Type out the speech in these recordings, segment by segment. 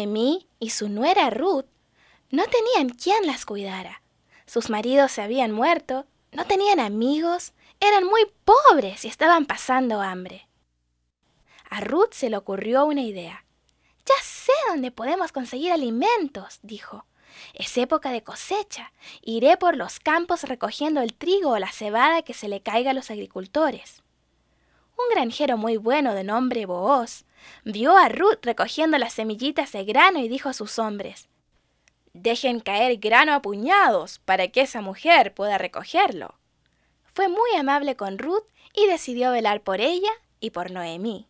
Noemí y su nuera Ruth no tenían quien las cuidara. Sus maridos se habían muerto, no tenían amigos, eran muy pobres y estaban pasando hambre. A Ruth se le ocurrió una idea. Ya sé dónde podemos conseguir alimentos, dijo. Es época de cosecha. Iré por los campos recogiendo el trigo o la cebada que se le caiga a los agricultores. Un granjero muy bueno de nombre Booz vio a Ruth recogiendo las semillitas de grano y dijo a sus hombres Dejen caer grano a puñados para que esa mujer pueda recogerlo. Fue muy amable con Ruth y decidió velar por ella y por Noemí.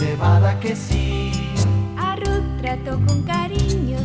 cebada que sí. A Ruth trató con cariño,